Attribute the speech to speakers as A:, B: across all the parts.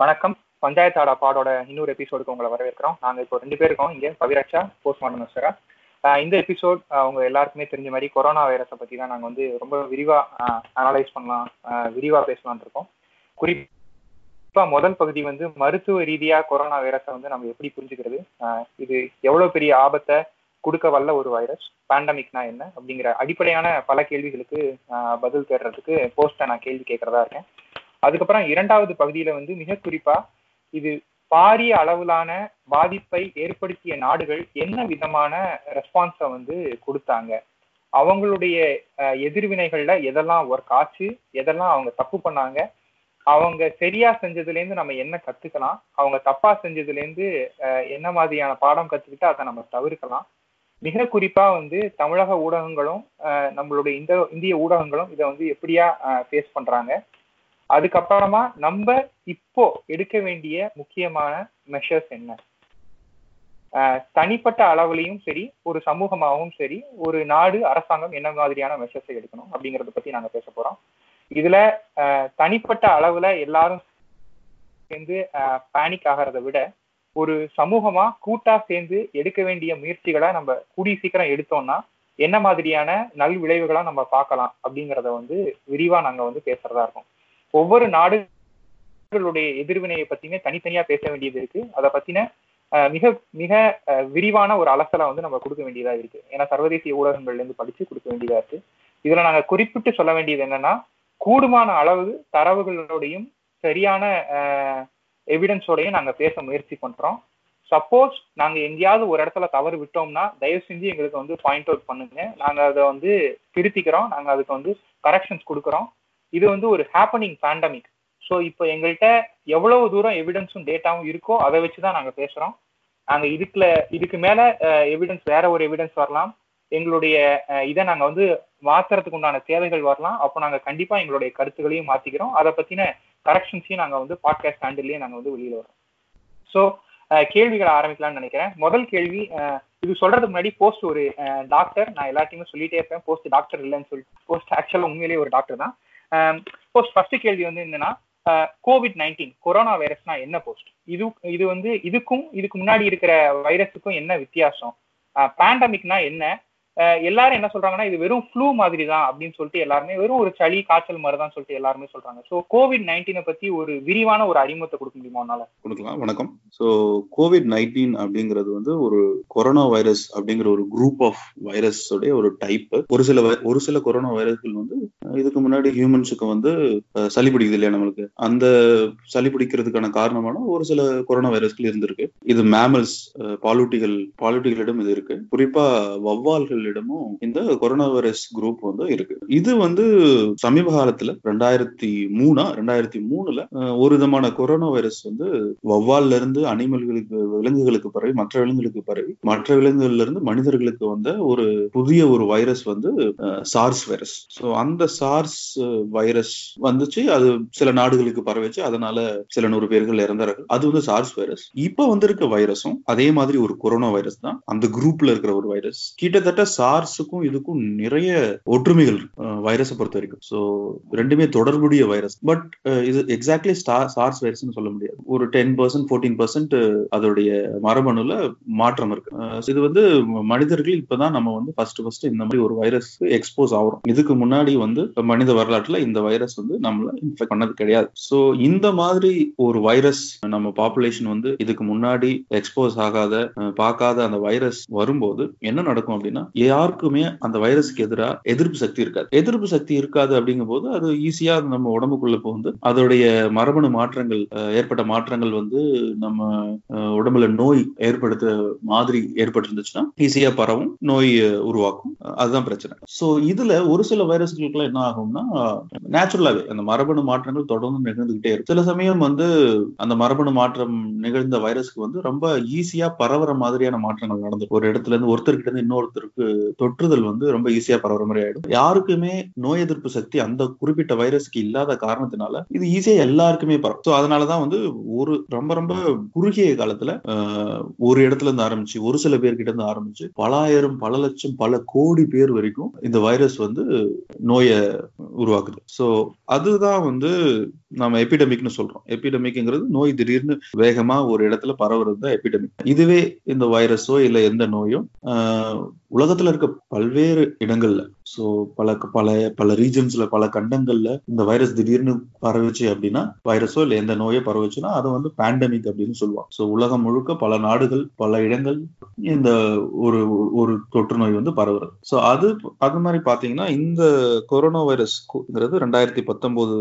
A: வணக்கம். பஞ்சாயத்து பாடோட இன்னொரு எபிசோடுக்கு உங்களை வரவேற்கிறோம். நாங்கள் இப்போ ரெண்டு பேர் இருக்கோம் இங்கே பவிராட்சா போஸ்ட்மார்ட்டம் மிஸ்டரா இந்த எபிசோட் அவங்க எல்லாருக்குமே தெரிஞ்ச மாதிரி கொரோனா வைரஸை பற்றி தான் நாங்கள் வந்து ரொம்ப விரிவாக அனலைஸ் பண்ணலாம் விரிவாக பேசலாம்னு இருக்கோம். குறிப்பாக முதல் பகுதி வந்து மருத்துவ ரீதியாக கொரோனா வைரஸை வந்து நம்ம எப்படி புரிஞ்சுக்கிறது? இது எவ்வளோ பெரிய ஆபத்தை கொடுக்க வல்ல ஒரு வைரஸ் பேண்டமிக்னா என்ன? அப்படிங்கிற அடிப்படையான பல கேள்விகளுக்கு பதில் தேடுறதுக்கு போஸ்ட்டை நான் கேள்வி கேட்கறதா இருக்கேன். அதுக்கப்புறம் இரண்டாவது பகுதியில வந்து மிக குறிப்பா இது பாரிய அளவிலான பாதிப்பை ஏற்படுத்திய நாடுகள் என்ன விதமான ரெஸ்பான்ஸை வந்து கொடுத்தாங்க. அவங்களுடைய எதிர்வினைகள்ல எதெல்லாம் ஒர்க் ஆச்சு எதெல்லாம் அவங்க தப்பு பண்ணாங்க அவங்க சரியா செஞ்சதுல இருந்து நம்ம என்ன கத்துக்கலாம் அவங்க தப்பா செஞ்சதுல இருந்து என்ன மாதிரியான பாடம் கத்துக்கிட்டு அதை நம்ம தவிர்க்கலாம். மிக குறிப்பா வந்து தமிழக ஊடகங்களும் நம்மளுடைய இந்த இந்திய ஊடகங்களும் இதை வந்து எப்படியா ஃபேஸ் பண்றாங்க. அதுக்கப்புறமா நம்ம இப்போ எடுக்க வேண்டிய முக்கியமான மெஷர்ஸ் என்ன? தனிப்பட்ட அளவுலையும் சரி ஒரு சமூகமாகவும் சரி ஒரு நாடு அரசாங்கம் என்ன மாதிரியான மெஷர்ஸை எடுக்கணும் அப்படிங்கறத பத்தி நாங்க பேச போறோம். இதுல தனிப்பட்ட அளவுல எல்லாரும் சேர்ந்து பேனிக் ஆகிறத விட ஒரு சமூகமா கூட்டா சேர்ந்து எடுக்க வேண்டிய முயற்சிகளை நம்ம கூடிய சீக்கிரம் எடுத்தோம்னா என்ன மாதிரியான நல் விளைவுகளா நம்ம பார்க்கலாம் அப்படிங்கிறத வந்து விரிவா நாங்க வந்து பேசுறதா இருக்கோம். ஒவ்வொரு நாடுகளுடைய எதிர்வினையை பத்தியுமே தனித்தனியா பேச வேண்டியது இருக்கு. அதை பத்தின மிக மிக விரிவான ஒரு அலசலை வந்து நம்ம கொடுக்க வேண்டியதா இருக்கு. ஏன்னா சர்வதேச ஊடகங்கள்ல இருந்து படிச்சு கொடுக்க வேண்டியதா இருக்கு. இதுல நாங்க குறிப்பிட்டு சொல்ல வேண்டியது என்னன்னா கூடுமான அளவு தரவுகளோடையும் சரியான எவிடன்ஸோடையும் நாங்க பேச முயற்சி பண்றோம். சப்போஸ் நாங்க எங்கேயாவது ஒரு இடத்துல தவறு விட்டோம்னா தயவு செஞ்சு எங்களுக்கு வந்து பாயிண்ட் அவுட் பண்ணுங்க. நாங்க அதை வந்து திருத்திக்கிறோம். நாங்க அதுக்கு வந்து கரெக்ஷன்ஸ் கொடுக்குறோம். இது வந்து ஒரு ஹேப்பனிங் பேண்டமிக் ஸோ இப்போ எங்கள்கிட்ட எவ்வளவு தூரம் எவிடன்ஸும் டேட்டாவும் இருக்கோ அதை வச்சு தான் நாங்கள் பேசுகிறோம் நாங்கள் இதுக்குல இதுக்கு மேலே எவிடன்ஸ் வேற ஒரு எவிடன்ஸ் வரலாம். எங்களுடைய இதை நாங்கள் வந்து மாத்துறதுக்கு உண்டான தேவைகள் வரலாம். அப்போ நாங்கள் கண்டிப்பாக எங்களுடைய கருத்துக்களையும் மாற்றிக்கிறோம் அதை பற்றின கரெக்ஷன்ஸையும் நாங்கள் வந்து பாட்காஸ்ட் ஹேண்டில்லையும் நாங்கள் வந்து வெளியில் வரோம் ஸோ கேள்விகளை ஆரம்பிக்கலாம்னு நினைக்கிறேன். முதல் கேள்வி இது சொல்றதுக்கு முன்னாடி போஸ்ட் ஒரு டாக்டர் நான் எல்லாத்தையுமே சொல்லிட்டே இருப்பேன். போஸ்ட் டாக்டர் இல்லைன்னு சொல்லிட்டு போஸ்ட் ஆக்சுவலாக உண்மையிலேயே ஒரு டாக்டர் தான். Um, போஸ்ட் ஃபர்ஸ்ட் கேள்வி வந்து என்னன்னா கோவிட் நைன்டீன் கொரோனா வைரஸ்னா என்ன போஸ்ட் இது இது வந்து இதுக்கும் இதுக்கு முன்னாடி இருக்கிற வைரஸுக்கும் என்ன வித்தியாசம்? Uh, பேண்டமிக்னா என்ன? எல்லாரும் என்ன சொல்றாங்கன்னா இது வெறும் ஃப்ளூ மாதிரி தான் அப்படின்னு சொல்லிட்டு எல்லாருமே வெறும் ஒரு சளி காய்ச்சல் மாதிரி தான் சொல்லிட்டு எல்லாருமே சொல்றாங்க. ஸோ கோவிட் நைன்டீனை பத்தி ஒரு விரிவான ஒரு அறிமுகத்தை கொடுக்க முடியுமா உன்னால?
B: கொடுக்கலாம் வணக்கம். ஸோ கோவிட் நைன்டீன் அப்படிங்கிறது வந்து ஒரு கொரோனா வைரஸ் அப்படிங்கிற ஒரு குரூப் ஆஃப் வைரஸ் உடைய ஒரு டைப் ஒரு சில ஒரு சில கொரோனா வைரஸ்கள் வந்து இதுக்கு முன்னாடி ஹியூமன்ஸுக்கு வந்து சளி பிடிக்குது இல்லையா நம்மளுக்கு? அந்த சளி பிடிக்கிறதுக்கான காரணமான ஒரு சில கொரோனா வைரஸ்கள் இருந்திருக்கு. இது மேமல்ஸ் பாலூட்டிகள் பாலூட்டிகளிடம் இது இருக்கு. குறிப்பா வவ்வால்கள் இடமும் இந்த கொரோனா வைரஸ் குரூப் வந்து இருக்கு. இது வந்து சமீப காலத்துல ரெண்டாயிரத்தி மூணா ரெண்டாயிரத்தி மூணுல ஒரு விதமான கொரோனா வைரஸ் வந்து வவ்வால்ல இருந்து அனிமல்களுக்கு விலங்குகளுக்கு பரவி மற்ற விலங்குகளுக்கு பரவி மற்ற விலங்குகள்ல இருந்து மனிதர்களுக்கு வந்த ஒரு புதிய ஒரு வைரஸ் வந்து சார்ஸ் வைரஸ். ஸோ அந்த சார்ஸ் வைரஸ் வந்துச்சு. அது சில நாடுகளுக்கு பரவிச்சு அதனால சில நூறு பேர்கள் இறந்தார்கள். அது வந்து சார்ஸ் வைரஸ். இப்ப வந்திருக்க வைரஸும் அதே மாதிரி ஒரு கொரோனா வைரஸ் தான். அந்த குரூப்ல இருக்கிற ஒரு வைரஸ். கிட்டத்தட்ட சார்ஸுக்கும் இதுக்கும் நிறைய ஒற்றுமைகள் வைரஸை பொறுத்த வரைக்கும். ஸோ ரெண்டுமே தொடர்புடைய வைரஸ் பட் இது எக்ஸாக்ட்லி சார்ஸ் வைரஸ்னு சொல்ல முடியாது. ஒரு டென் பர்சன்ட் ஃபோர்டீன் பர்சன்ட் அதோடைய மரபணுல மாற்றம் இருக்கு. இது வந்து மனிதர்கள் இப்பதான் நம்ம வந்து ஃபர்ஸ்ட் ஃபர்ஸ்ட் இந்த மாதிரி ஒரு வைரஸ் எக்ஸ்போஸ் ஆகிறோம். இதுக்கு முன்னாடி வந்து மனித வரலாற்றுல இந்த வைரஸ் வந்து நம்மள இன்ஃபெக்ட் பண்ணது கிடையாது. ஸோ இந்த மாதிரி ஒரு வைரஸ் நம்ம பாப்புலேஷன் வந்து இதுக்கு முன்னாடி எக்ஸ்போஸ் ஆகாத பார்க்காத அந்த வைரஸ் வரும்போது என்ன நடக்கும் அப்படின்னா யாருக்குமே அந்த வைரஸுக்கு எதிராக எதிர்ப்பு சக்தி இருக்காது. எதிர்ப்பு சக்தி இருக்காது அப்படிங்கும் போது அது ஈஸியா நம்ம உடம்புக்குள்ள வந்து அதோடைய மரபணு மாற்றங்கள் ஏற்பட்ட மாற்றங்கள் வந்து நம்ம உடம்புல நோய் ஏற்படுத்த மாதிரி ஏற்பட்டிருந்துச்சுன்னா ஈஸியா பரவும் நோய் உருவாக்கும். அதுதான் பிரச்சனை. ஸோ இதுல ஒரு சில வைரஸ்களுக்கு என்ன ஆகும்னா நேச்சுரலாவே அந்த மரபணு மாற்றங்கள் தொடர்ந்து நிகழ்ந்துகிட்டே இருக்கும் சில சமயம் வந்து அந்த மரபணு மாற்றம் நிகழ்ந்த வைரஸ்க்கு வந்து ரொம்ப ஈஸியா பரவுற மாதிரியான மாற்றங்கள் நடந்து ஒரு இடத்துல இருந்து ஒருத்தர்கிட்ட இருந்து இன்னொருத்தருக்கு தொற்றுதல் வந்து ரொம்ப ஈஸியா பரவுற மாதிரி ஆயிடும். யாருக்குமே நோய் எதிர்ப்பு சக்தி அந்த குறிப்பிட்ட வைரஸ்க்கு இல்லாத காரணத்தினால இது ஈஸியா எல்லாருக்குமே பரவும். ஸோ அதனாலதான் வந்து ஒரு ரொம்ப ரொம்ப குறுகிய காலத்துல ஒரு இடத்துல இருந்து ஆரம்பிச்சு ஒரு சில பேர்கிட்ட இருந்து ஆரம்பிச்சு பலாயிரம் பல லட்சம் பல கோடி பேர் வரைக்கும் இந்த வைரஸ் வந்து நோயை உருவாக்குது. ஸோ அதுதான் வந்து நம்ம எபிடமிக்னு சொல்றோம். எபிடமிக்ங்கிறது நோய் திடீர்னு வேகமா ஒரு இடத்துல பரவுறது தான் எபிடமிக் இதுவே இந்த வைரஸோ இல்ல எந்த நோயும் உலகத்துல இருக்க பல்வேறு இடங்கள்ல சோ பல பல பல ரீஜன்ஸ்ல பல கண்டங்கள்ல இந்த வைரஸ் திடீர்னு பரவுச்சு அப்படின்னா வைரஸோ இல்ல எந்த நோயோ பரவுச்சுன்னா அதை வந்து பேண்டமிக் அப்படின்னு சொல்லுவாங்க. சோ உலகம் முழுக்க பல நாடுகள் பல இடங்கள் இந்த ஒரு ஒரு தொற்று நோய் வந்து பரவுறது. சோ அது அது மாதிரி பாத்தீங்கன்னா இந்த கொரோனா வைரஸ்ங்கிறது ரெண்டாயிரத்தி பத்தொன்பது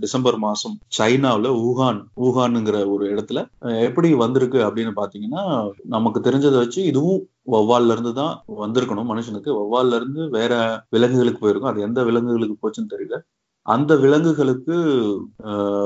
B: டிசம்பர் மாதம் மாசம். சைனாவுல ஊகான் ஊகான்ங்கிற ஒரு இடத்துல எப்படி வந்திருக்கு அப்படின்னு பாத்தீங்கன்னா நமக்கு தெரிஞ்சதை வச்சு இதுவும் வௌவால்ல இருந்து தான் வந்திருக்கணும். மனுஷனுக்கு வௌவால்ல இருந்து வேற விலங்குகளுக்கு போயிருக்கும். அது எந்த விலங்குகளுக்கு போச்சுன்னு தெரியல. அந்த விலங்குகளுக்கு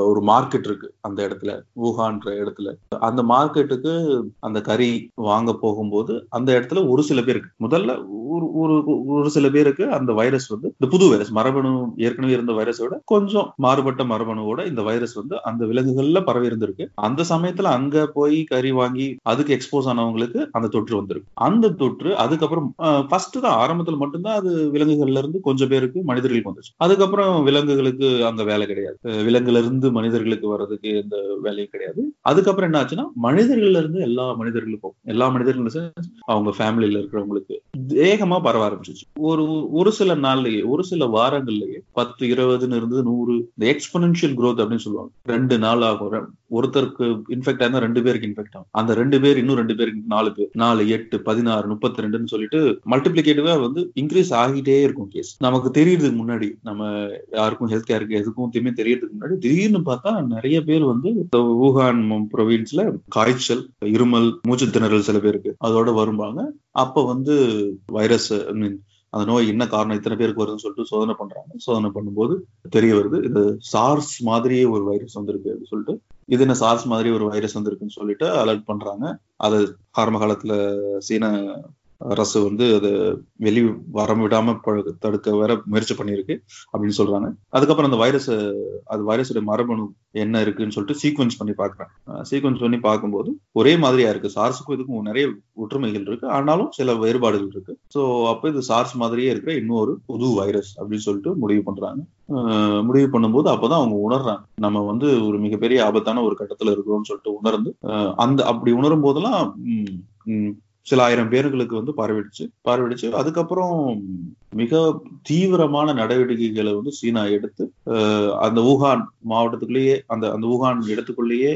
B: ஒரு மார்க்கெட் இருக்கு அந்த இடத்துல ஊகான்ற இடத்துல. அந்த மார்க்கெட்டுக்கு அந்த கறி வாங்க போகும்போது அந்த இடத்துல ஒரு சில பேருக்கு முதல்ல ஒரு ஒரு ஒரு சில பேருக்கு அந்த வைரஸ் வந்து இந்த புது வைரஸ் மரபணு ஏற்கனவே இருந்த வைரஸை கொஞ்சம் மாறுபட்ட மரபணுவோட இந்த வைரஸ் வந்து அந்த விலங்குகள்ல பரவி இருந்திருக்கு. அந்த சமயத்துல அங்க போய் கறி வாங்கி அதுக்கு எக்ஸ்போஸ் ஆனவங்களுக்கு அந்த தொற்று வந்திருக்கு. அந்த தொற்று அதுக்கப்புறம் ஃபர்ஸ்ட் தான் ஆரம்பத்துல மட்டும்தான் அது விலங்குகள்ல இருந்து கொஞ்சம் பேருக்கு மனிதர்களுக்கு வந்துச்சு. அதுக்கப்புறம் விலங்கு விலங்குகளுக்கு அங்க வேலை கிடையாது. விலங்குல இருந்து மனிதர்களுக்கு வர்றதுக்கு எந்த வேலையும் கிடையாது. அதுக்கப்புறம் என்ன ஆச்சுன்னா மனிதர்கள்ல இருந்து எல்லா மனிதர்களுக்கும் எல்லா மனிதர்களும் அவங்க ஃபேமிலியில இருக்கிறவங்களுக்கு வேகமா பரவ ஆரம்பிச்சிச்சு. ஒரு ஒரு சில நாள்லயே ஒரு சில வாரங்கள்லயே பத்து இருபதுன்னு இருந்து நூறு இந்த எக்ஸ்பொனன்ஷியல் குரோத் அப்படின்னு சொல்லுவாங்க. ரெண்டு நாள் ஆகும். ஒருத்தருக்கு இன்ஃபெக்ட் ஆயிருந்தா ரெண்டு பேருக்கு இன்ஃபெக்ட் ஆகும். அந்த ரெண்டு பேர் இன்னும் ரெண்டு பேருக்கு நாலு பேர். நாலு எட்டு பதினாறு முப்பத்தி ரெண்டுன்னு சொல்லிட்டு மல்டிபிளிகேட்டிவா வந்து இன்க்ரீஸ் ஆகிட்டே இருக்கும் கேஸ் நமக்கு தெரியறதுக்கு முன்னாடி நம்ம யாருக்கும் ஹெல்த் கேருக்கு எதுக்கும் திரும்பி தெரியறதுக்கு முன்னாடி திடீர்னு பார்த்தா நிறைய பேர் வந்து ஊகான் ப்ரொவின்ஸ்ல காய்ச்சல் இருமல் மூச்சு திணறல் சில பேருக்கு அதோட வரும்பாங்க. அப்ப வந்து வைரஸ் மீன் அந்த நோய் என்ன காரணம் இத்தனை பேருக்கு வருதுன்னு சொல்லிட்டு சோதனை பண்றாங்க. சோதனை பண்ணும்போது தெரிய வருது இது சார்ஸ் மாதிரியே ஒரு வைரஸ் வந்திருக்கு அப்படின்னு சொல்லிட்டு இது என்ன சார்ஸ் மாதிரி ஒரு வைரஸ் வந்திருக்குன்னு சொல்லிட்டு அலர்ட் பண்றாங்க. அது ஆரம்ப காலத்துல சீன அரசு வந்து அதை வெளி வர விடாம தடுக்க வேற முயற்சி பண்ணியிருக்கு அப்படின்னு சொல்றாங்க. அதுக்கப்புறம் அந்த வைரஸ் அது வைரஸோட மரபணு என்ன இருக்குன்னு சொல்லிட்டு சீக்வன்ஸ் பண்ணி பாக்குறாங்க சீக்வன்ஸ் பண்ணி பார்க்கும்போது ஒரே மாதிரியா இருக்கு. சார்ஸுக்கும் இதுக்கும் நிறைய ஒற்றுமைகள் இருக்கு. ஆனாலும் சில வேறுபாடுகள் இருக்கு. சோ அப்ப இது சார்ஸ் மாதிரியே இருக்கிற இன்னொரு புது வைரஸ் அப்படின்னு சொல்லிட்டு முடிவு பண்றாங்க. முடிவு பண்ணும்போது அப்பதான் அவங்க உணர்றாங்க. நம்ம வந்து ஒரு மிகப்பெரிய ஆபத்தான ஒரு கட்டத்துல இருக்கிறோம்னு சொல்லிட்டு உணர்ந்து அந்த அப்படி உணரும் போதெல்லாம் சில ஆயிரம் பேர்களுக்கு வந்து பரவிடுச்சு பரவிடுச்சு அதுக்கப்புறம் மிக தீவிரமான நடவடிக்கைகளை வந்து சீனா எடுத்து ஆஹ் அந்த ஊகான் மாவட்டத்துக்குள்ளேயே அந்த அந்த ஊகான் இடத்துக்குள்ளேயே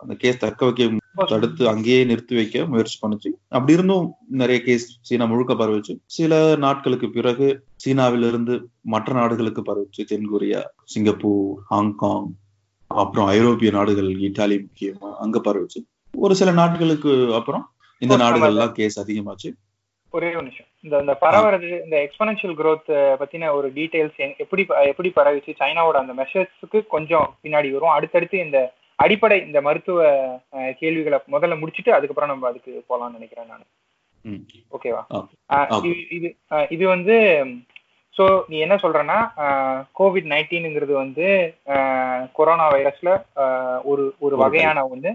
B: அந்த கேஸ் தக்க வைக்க தடுத்து அங்கேயே நிறுத்தி வைக்க முயற்சி பண்ணுச்சு. அப்படி இருந்தும் நிறைய கேஸ் சீனா முழுக்க பரவிச்சு. சில நாட்களுக்கு பிறகு சீனாவிலிருந்து மற்ற நாடுகளுக்கு பரவிச்சு. தென்கொரியா சிங்கப்பூர் ஹாங்காங் அப்புறம் ஐரோப்பிய நாடுகள் இத்தாலி முக்கியமா அங்க பரவிச்சு. ஒரு சில நாட்களுக்கு அப்புறம் இந்த நாடுகள்லாம் கேஸ் அதிகமாச்சு.
A: ஒரே ஒரு நிமிஷம். இந்த இந்த பரவுறது இந்த எக்ஸ்பனன்ஷியல் growth பத்தின ஒரு டீடைல்ஸ் எப்படி எப்படி பரவிச்சு சைனாவோட அந்த மெஷர்ஸ்க்கு கொஞ்சம் பின்னாடி வரும். அடுத்தடுத்து இந்த அடிப்படை இந்த மருத்துவ கேள்விகளை முதல்ல முடிச்சிட்டு அதுக்கப்புறம் நம்ம அதுக்கு போலாம்னு நினைக்கிறேன் நான். ஓகேவா. இது இது வந்து ஸோ நீ என்ன சொல்றேன்னா கோவிட் நைன்டீனுங்கிறது வந்து கொரோனா வைரஸ்ல ஒரு ஒரு வகையான வந்து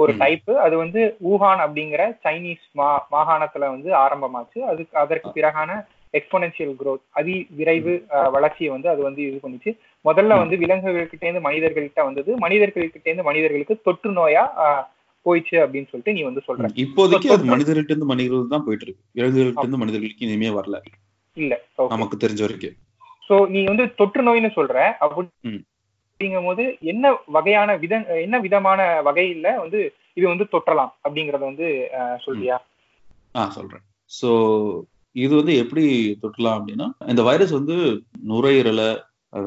A: ஒரு. டைப் அது வந்து ஊகான் அப்படிங்கிற சைனீஸ் மா மாகாணத்துல வந்து ஆரம்பமாச்சு. அதுக்கு அதற்கு பிறகான எக்ஸ்போனன்சியல் growth அதி விரைவு வளர்ச்சியை வந்து அது வந்து இது பண்ணுச்சு. முதல்ல. வந்து விலங்குகள்கிட்ட இருந்து மனிதர்கள்கிட்ட வந்தது. மனிதர்கள்கிட்ட இருந்து மனிதர்களுக்கு தொற்று நோயா போயிடுச்சு அப்படின்னு சொல்லிட்டு நீ வந்து சொல்ற.
B: இப்போதைக்கு அது மனிதர்கள்ட்ட இருந்து மனிதர்கள் தான் போயிட்டு இருக்கு விலங்குகள்ட்ட இருந்து மனிதர்களுக்கு இனிமே வரல.
A: இல்ல.
B: நமக்கு தெரிஞ்ச வரைக்கும்.
A: சோ நீ வந்து தொற்று நோய்னு சொல்ற. அப்படி. அப்படிங்கும் போது என்ன வகையான வித என்ன விதமான வகையில வந்து இது வந்து தொற்றலாம் அப்படிங்கறத வந்து சொல்றியா?
B: ஆ சொல்றேன். சோ இது வந்து எப்படி தொற்றலாம் அப்படின்னா இந்த வைரஸ் வந்து நுரையீரலை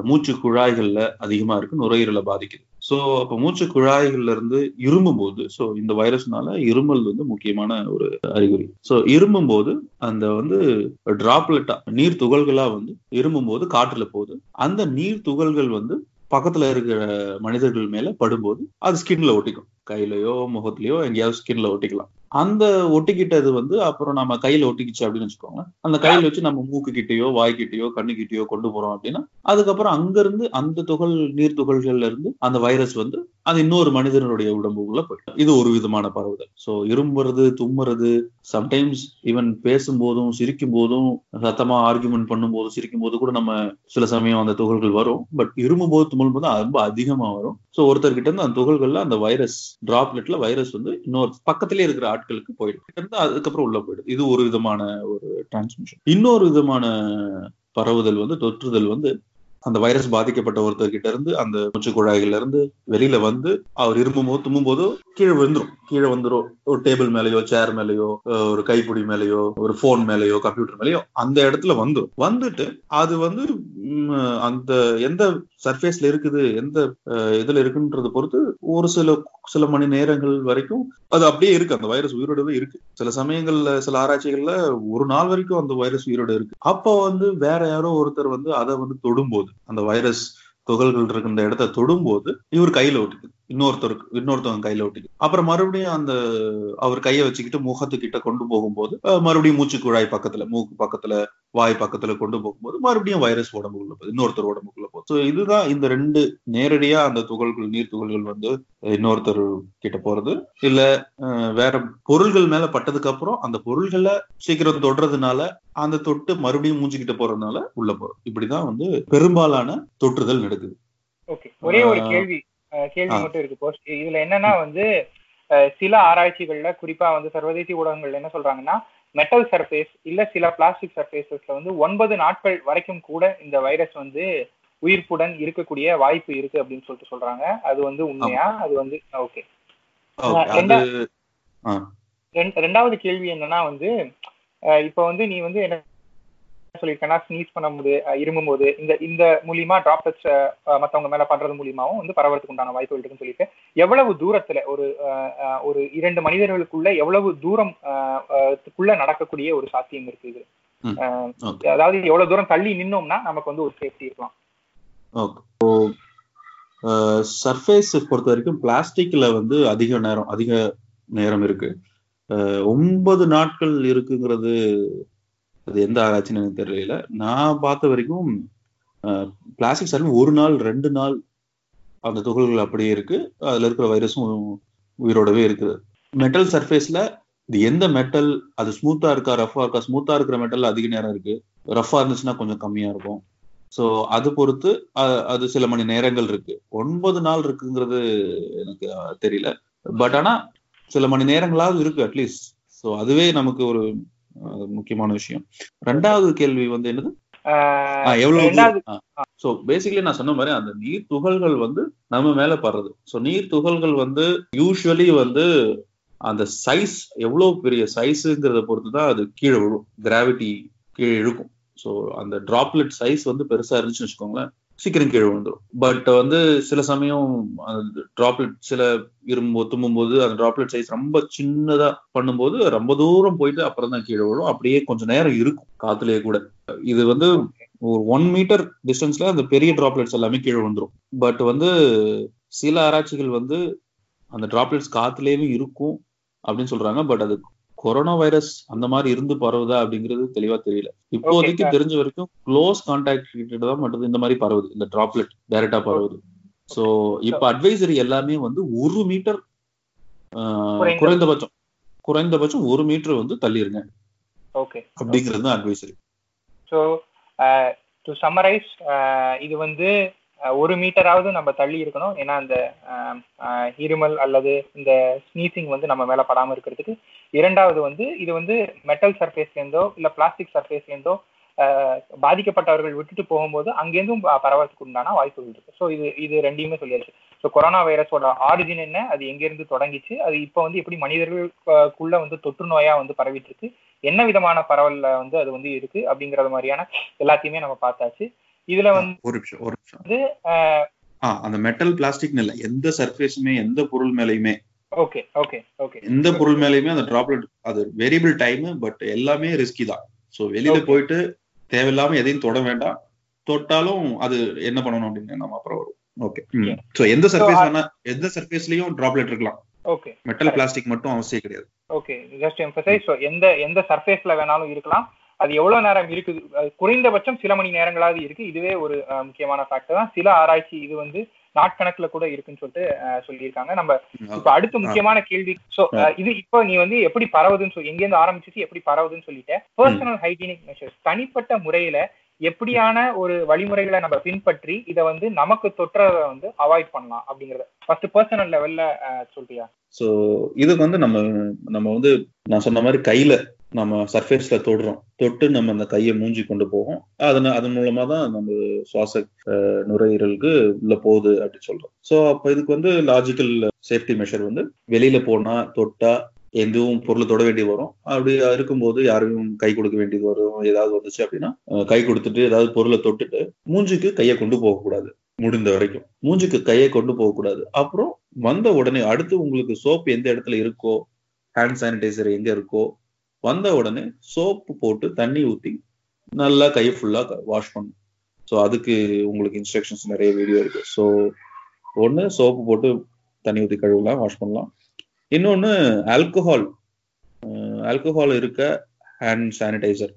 B: மூச்சு குழாய்கள்ல அதிகமா இருக்கு நுரையீரலை பாதிக்குது. சோ அப்ப மூச்சு குழாய்கள்ல இருந்து இருமும் போது சோ இந்த வைரஸ்னால இருமல் வந்து முக்கியமான ஒரு அறிகுறி. சோ இருமும் போது அந்த வந்து டிராப்லெட்டா நீர் துகள்களா வந்து இருமும் போது காற்றுல போகுது. அந்த நீர் துகள்கள் வந்து பக்கத்துல இருக்கிற மனிதர்கள் மேல படும்போது அது ஸ்கின்ல ஒட்டிக்கும். கையிலயோ முகத்திலயோ எங்கேயாவது ஸ்கின்ல ஒட்டிக்கலாம். அந்த ஒட்டிக்கிட்டது வந்து அப்புறம் நம்ம கையில ஒட்டிக்கிச்சு அப்படின்னு வச்சுக்கோங்க அந்த கையில வச்சு நம்ம மூக்கு கிட்டயோ வாய்க்கிட்டயோ கண்ணு கிட்டயோ கொண்டு போறோம் அப்படின்னா அதுக்கப்புறம் அங்க இருந்து அந்த துகள் நீர் துகள்கள்ல இருந்து அந்த வைரஸ் வந்து அது இன்னொரு மனிதனுடைய உடம்புக்குள்ள போயிடும். இது ஒரு விதமான பரவுதல். சோ இரும்புறது தும்முறது சம்டைம்ஸ் ஈவன் பேசும்போதும் சிரிக்கும் போதும் சத்தமா ஆர்குமெண்ட் பண்ணும்போதும் சிரிக்கும் போது கூட நம்ம சில சமயம் அந்த துகள்கள் வரும். பட் இருமும் போது தும்மும் போது ரொம்ப அதிகமா வரும். சோ ஒருத்தர்கிட்ட இருந்து அந்த துகள்கள்ல அந்த வைரஸ் டிராப்லெட்ல வைரஸ் வந்து இன்னொரு பக்கத்திலே இருக்கிற நாட்களுக்கு போயிடும். அதுக்கப்புறம் உள்ள போயிடும். இது ஒரு விதமான ஒரு டிரான்ஸ்மிஷன் இன்னொரு விதமான பரவுதல் வந்து தொற்றுதல் வந்து அந்த வைரஸ் பாதிக்கப்பட்ட ஒருத்தர்கிட்ட இருந்து அந்த மூச்சு குழாய்கள்ல இருந்து வெளியில வந்து அவர் இருமும் போது தும்மும் போதோ கீழே விழுந்துரும். கீழே வந்துரும். ஒரு டேபிள் மேலேயோ சேர் மேலேயோ ஒரு கைப்பிடி மேலேயோ ஒரு போன் மேலேயோ கம்ப்யூட்டர் மேலேயோ அந்த இடத்துல வந்துடும் வந்துட்டு அது வந்து அந்த எந்த சர்ஃபேஸ்ல இருக்குது எந்த இதுல இருக்குன்றத பொறுத்து ஒரு சில சில மணி நேரங்கள் வரைக்கும் அது அப்படியே இருக்கு. அந்த வைரஸ் உயிரோடவே இருக்கு. சில சமயங்கள்ல சில ஆராய்ச்சிகள்ல ஒரு நாள் வரைக்கும் அந்த வைரஸ் உயிரோட இருக்கு. அப்போ வந்து வேற யாரோ ஒருத்தர் வந்து அதை வந்து தொடும்போது அந்த வைரஸ் துகள்கள் இருக்கின்ற இடத்த தொடும்போது இவர் கையில ஒட்டிக்குது. இன்னொருத்தருக்கு இன்னொருத்தவங்க கையில ஒட்டிக்குது அப்புறம் மறுபடியும் அந்த அவர் கையை வச்சுக்கிட்டு முகத்துக்கிட்ட கொண்டு போகும்போது மறுபடியும் மூச்சு குழாய் பக்கத்துல மூக்கு பக்கத்துல வாய் பக்கத்துல கொண்டு போகும்போது மறுபடியும் வைரஸ் உடம்புக்குள்ள போகுது இன்னொருத்தர் உடம்புக்குள்ள போகுது. ஸோ இதுதான் இந்த ரெண்டு நேரடியா அந்த துகள்கள் நீர் துகள்கள் வந்து இன்னொருத்தர் கிட்ட போறது. இல்ல வேற பொருள்கள் மேல பட்டதுக்கு அப்புறம் அந்த பொருள்களை சீக்கிரம் தொடுறதுனால அந்த தொட்டு மறுபடியும் மூஞ்சிக்கிட்ட போறதுனால உள்ள போறோம். இப்படிதான் வந்து பெரும்பாலான தொற்றுதல் நடக்குது.
A: ஒரே ஒரு கேள்வி. கேள்வி மட்டும் இருக்கு போஸ்ட் இதுல என்னன்னா வந்து சில ஆராய்ச்சிகள்ல குறிப்பா வந்து சர்வதேச ஊடகங்கள் என்ன சொல்றாங்கன்னா மெட்டல் சர்ஃபேஸ் இல்ல சில பிளாஸ்டிக் சர்ஃபேசஸ்ல வந்து ஒன்பது நாட்கள் வரைக்கும் கூட இந்த வைரஸ் வந்து உயிர்ப்புடன் இருக்கக்கூடிய வாய்ப்பு இருக்கு அப்படின்னு சொல்லிட்டு சொல்றாங்க. அது வந்து உண்மையா? அது வந்து ஓகே. ரெண்டாவது கேள்வி என்னன்னா வந்து இப்ப வந்து நீ வந்து என்ன சொல்லியிருக்கேன்னா ஸ்னீஸ் பண்ணும்போது இருமும் போது இந்த இந்த மூலியமா டிராப்லெட்ஸ் மத்தவங்க மேல பண்றது மூலியமாவும் வந்து பரவறதுக்கு உண்டான வாய்ப்புகள் இருக்குன்னு சொல்லிட்டு எவ்வளவு தூரத்துல ஒரு ஒரு இரண்டு மனிதர்களுக்குள்ள எவ்வளவு தூரம் க்குள்ள நடக்கக்கூடிய ஒரு சாத்தியம் இருக்கு இது. அதாவது எவ்வளவு தூரம் தள்ளி நின்னோம்னா நமக்கு வந்து ஒரு சேஃப்டி இருக்கலாம்.
B: சர்ஃபேஸ் பொறுத்த வரைக்கும் பிளாஸ்டிக்ல வந்து அதிக நேரம் அதிக நேரம் இருக்கு. ஒன்பது நாட்கள் இருக்குங்கிறது அது எந்த ஆராய்ச்சின்னு எனக்கு தெரியல. நான் பார்த்த வரைக்கும் பிளாஸ்டிக் சர்ஃபேஸ் ஒரு நாள் ரெண்டு நாள் அந்த துகள்கள் அப்படியே இருக்கு. அதுல இருக்கிற வைரஸும் உயிரோடவே இருக்குது. மெட்டல் சர்ஃபேஸ்ல இது எந்த மெட்டல் அது ஸ்மூத்தா இருக்கா ரஃபா இருக்கா? ஸ்மூத்தா இருக்கிற மெட்டல் அதிக நேரம் இருக்கு. ரஃபா இருந்துச்சுன்னா கொஞ்சம் கம்மியா இருக்கும். ஸோ அது பொறுத்து அது சில மணி நேரங்கள் இருக்கு. ஒன்பது நாள் இருக்குங்கிறது எனக்கு தெரியல. பட் ஆனா சில மணி நேரங்களாவது இருக்கு அட்லீஸ்ட் ஸோ அதுவே நமக்கு ஒரு முக்கியமான விஷயம். ரெண்டாவது கேள்வி வந்து என்னது? எவ்வளவு சோ பேசிக்கலி நான் சொன்ன மாதிரி அந்த நீர் துகள்கள் வந்து நம்ம மேல படுறது. சோ நீர் துகள்கள் வந்து யூஸ்வலி வந்து அந்த சைஸ் எவ்வளவு பெரிய சைஸுங்கிறத பொறுத்து தான் அது கீழே விழும். கிராவிட்டி கீழே இழுக்கும். ஸோ அந்த டிராப்லெட் சைஸ் வந்து பெருசா இருந்துச்சுன்னு வச்சுக்கோங்களேன். சீக்கிரம் கீழே விழுந்துடும் பட் வந்து சில சமயம் டிராப்லெட் சில இரும்பு தும்பும் போது அந்த டிராப்லெட் சைஸ் ரொம்ப சின்னதா பண்ணும்போது ரொம்ப தூரம் போயிட்டு அப்புறம் தான் கீழே விழும். அப்படியே கொஞ்சம் நேரம் இருக்கும் காத்துலயே கூட. இது வந்து ஒரு ஒன் மீட்டர் டிஸ்டன்ஸ்ல அந்த பெரிய டிராப்லெட்ஸ் எல்லாமே கீழே விழுந்துடும் பட் வந்து சில ஆராய்ச்சிகள் வந்து அந்த டிராப்லெட்ஸ் காத்துலயே இருக்கும் அப்படின்னு சொல்றாங்க. பட் அது கொரோனா வைரஸ் அந்த மாதிரி இருந்து பரவுதா அப்படிங்கிறது தெளிவா தெரியல. இப்போதைக்கு தெரிஞ்ச வரைக்கும் க்ளோஸ் கான்டாக்ட் கிட்ட தான் மட்டும் இந்த மாதிரி பரவுது. இந்த டிராப்லெட் டைரக்டா பரவுது. சோ இப்ப அட்வைசரி எல்லாமே வந்து ஒரு மீட்டர் குறைந்தபட்சம். குறைந்தபட்சம் ஒரு மீட்டர் வந்து தள்ளிருங்க.
A: ஓகே
B: அப்படிங்கிறது தான் அட்வைசரி
A: ஸோ டு சம்மரைஸ் இது வந்து ஒரு மீட்டராவது நம்ம தள்ளி இருக்கணும். ஏன்னா அந்த இருமல் அல்லது இந்த ஸ்னீசிங் வந்து நம்ம மேல படாம இருக்கிறதுக்கு இரண்டாவது வந்து இது வந்து மெட்டல் சர்ஃபேஸ்லேருந்தோ இல்ல பிளாஸ்டிக் சர்ஃபேஸ்லேருந்தோ பாதிக்கப்பட்டவர்கள் விட்டுட்டு போகும்போது அங்கேருந்தும் பரவறதுக்கு உண்டான வாய்ப்புகள் இருக்கு. ஸோ இது இது ரெண்டையுமே சொல்லியாச்சு. ஸோ கொரோனா வைரஸோட ஆரிஜின் என்ன? அது எங்கேருந்து தொடங்கிச்சு? அது இப்போ வந்து எப்படி மனிதர்களுக்குள்ள வந்து தொற்று நோயா வந்து பரவிட்டு இருக்கு என்ன விதமான பரவல்ல வந்து அது வந்து இருக்கு? அப்படிங்கறது மாதிரியான எல்லாத்தையுமே நம்ம பார்த்தாச்சு. இதுல வந்து
B: ஒரு நிமிஷம் ஒரு நிமிஷம். அந்த மெட்டல் பிளாஸ்டிக் இல்ல. எந்த சர்ஃபேஸுமே எந்த பொருள் மேலயுமே
A: ஓகே ஓகே ஓகே
B: எந்த பொருள் மேலயுமே அந்த டிராப்லெட் அது வேரியபிள் டைம் பட் எல்லாமே ரிஸ்கி தான். சோ வெளியில போயிட்டு தேவையில்லாம எதையும் தொட வேண்டாம். தொட்டாலும் அது என்ன பண்ணணும் அப்படின்னு நம்ம அப்புறம் வரும். ஓகே சோ எந்த சர்ஃபேஸ் வேணா எந்த சர்ஃபேஸ்லயும் டிராப்லெட் இருக்கலாம்.
A: ஓகே
B: மெட்டல் பிளாஸ்டிக் மட்டும் அவசியம் கிடையாது.
A: ஓகே ஜஸ்ட் எம்பசைஸ் எந்த எந்த சர்ஃபேஸ்ல வேணாலும் இருக்கலாம். அது எவ்வளவு நேரம் இருக்குது? குறைந்தபட்சம் சில மணி நேரங்களாவது இருக்கு. இதுவே ஒரு முக்கியமான ஃபேக்டர் தான். சில ஆராய்ச்சி இது வந்து நாட்கணக்குல கூட இருக்குன்னு சொல்லிட்டு சொல்லியிருக்காங்க. நம்ம இப்ப அடுத்த முக்கியமான கேள்வி சோ இது இப்போ நீ வந்து எப்படி பரவுதுன்னு சொல்லி எங்க இருந்து ஆரம்பிச்சிட்டு எப்படி பரவுதுன்னு சொல்லிட்ட பர்சனல் ஹைஜீனிக் மெஷர்ஸ் தனிப்பட்ட முறையில எப்படியான ஒரு வழிமுறைகளை நம்ம பின்பற்றி இதை வந்து நமக்கு தொற்றதை வந்து அவாய்ட் பண்ணலாம் அப்படிங்கறத. ஃபர்ஸ்ட் பர்சனல் லெவல்ல சொல்றியா?
B: ஸோ இதுக்கு வந்து நம்ம நம்ம வந்து நான் சொன்ன மாதிரி கையில நம்ம சர்ஃபேஸ்ல தொடுறோம். தொட்டு நம்ம அந்த கையை மூஞ்சி கொண்டு போகும். அதன அதன் மூலமா தான் நம்ம சுவாச நுரையீரலுக்கு உள்ள போகுது அப்படின்னு சொல்றோம். ஸோ அப்போ இதுக்கு வந்து லாஜிக்கல் சேஃப்டி மெஷர் வந்து வெளியில போனா தொட்டா எதுவும் பொருளை தொட வேண்டி வரும். அப்படி இருக்கும்போது யாரையும் கை கொடுக்க வேண்டியது வரும். ஏதாவது வந்துச்சு அப்படின்னா கை கொடுத்துட்டு ஏதாவது பொருளை தொட்டுட்டு மூஞ்சிக்கு கையை கொண்டு போகக்கூடாது முடிந்த வரைக்கும். மூஞ்சிக்கு கையை கொண்டு போகக்கூடாது அப்புறம் வந்த உடனே அடுத்து உங்களுக்கு சோப் எந்த இடத்துல இருக்கோ ஹேண்ட் சானிடைசர் எங்க இருக்கோ வந்த உடனே சோப்பு போட்டு தண்ணி ஊத்தி நல்லா கை ஃபுல்லா வாஷ் பண்ணும் ஸோ அதுக்கு உங்களுக்கு இன்ஸ்ட்ரக்ஷன்ஸ் நிறைய வீடியோ இருக்கு. ஸோ ஒன்று சோப்பு போட்டு தண்ணி ஊற்றி கழுவலாம் வாஷ் பண்ணலாம். இன்னொன்று ஆல்கஹால் ஆல்கஹால் இருக்க ஹேண்ட் சானிடைசர்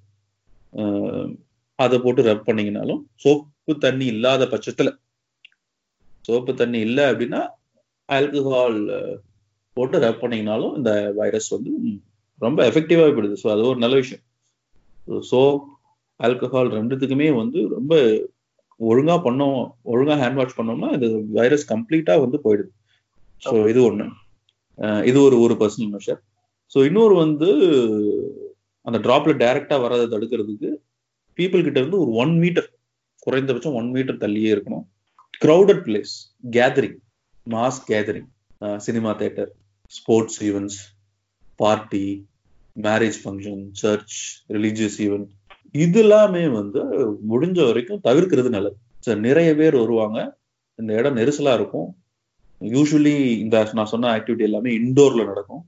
B: அதை போட்டு ரப் பண்ணீங்கனாலும் சோப்பு தண்ணி இல்லாத பட்சத்தில் சோப்பு தண்ணி இல்லை அப்படின்னா ஆல்கஹால் போட்டு ரப் பண்ணீங்கனாலும் இந்த வைரஸ் வந்து ரொம்ப எஃபெக்டிவாக போயிடுது. ஸோ அது ஒரு நல்ல விஷயம். சோப் ஆல்கஹால் ரெண்டுத்துக்குமே வந்து ரொம்ப ஒழுங்கா பண்ணோம் ஒழுங்கா ஹேண்ட் வாஷ் பண்ணோம்னா இது வைரஸ் கம்ப்ளீட்டா வந்து போயிடுது. ஸோ இது அஹ் இது ஒரு ஒரு பர்சனல் மெஷர் ஸோ இன்னொரு வந்து அந்த டிராப்ல டைரக்டா வராதை தடுக்கிறதுக்கு பீப்புள் கிட்ட இருந்து ஒரு ஒன் மீட்டர் குறைந்தபட்சம் ஒன் மீட்டர் தள்ளியே இருக்கணும். Crowded place gathering mass gathering cinema theatre sports events party marriage function church religious event இது எல்லாமே வந்து முடிஞ்ச வரைக்கும் தவிர்க்கிறது நல்லது. சார் நிறைய பேர் வருவாங்க. இந்த இடம் நெரிசலா இருக்கும். யூஸ்வலி இந்த நான் சொன்ன ஆக்டிவிட்டி எல்லாமே இண்டோர்ல நடக்கும்.